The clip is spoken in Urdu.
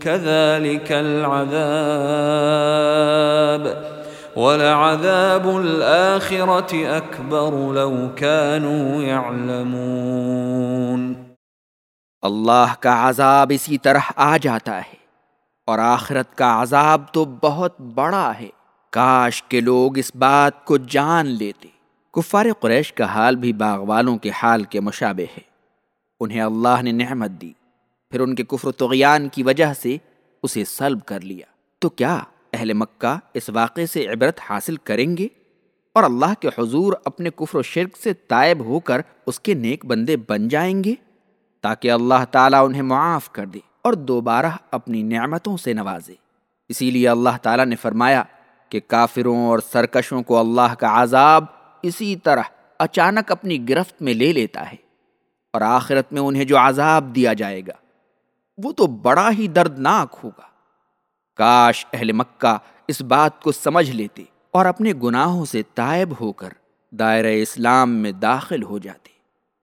كذلك العذاب ولعذاب الآخرة أكبر لو كانوا يعلمون اللہ کا عذاب اسی طرح آ جاتا ہے اور آخرت کا عذاب تو بہت بڑا ہے۔ کاش کے لوگ اس بات کو جان لیتے۔ کفار قریش کا حال بھی باغ والوں کے حال کے مشابہ ہے۔ انہیں اللہ نے نعمت دی۔ پھر ان کے کفر و تغیان کی وجہ سے اسے سلب کر لیا۔ تو کیا اہل مکہ اس واقعے سے عبرت حاصل کریں گے؟ اور اللہ کے حضور اپنے کفر و شرک سے تائب ہو کر اس کے نیک بندے بن جائیں گے؟ تاکہ اللہ تعالیٰ انہیں معاف کر دے اور دوبارہ اپنی نعمتوں سے نوازے۔ اسی لیے اللہ تعالیٰ نے فرمایا کہ کافروں اور سرکشوں کو اللہ کا عذاب اسی طرح اچانک اپنی گرفت میں لے لیتا ہے اور آخرت میں انہیں جو عذاب دیا جائے گا۔ وہ تو بڑا ہی دردناک ہوگا۔ کاش اہل مکہ اس بات کو سمجھ لیتے اور اپنے گناہوں سے تائب ہو کر دائرہ اسلام میں داخل ہو جاتے۔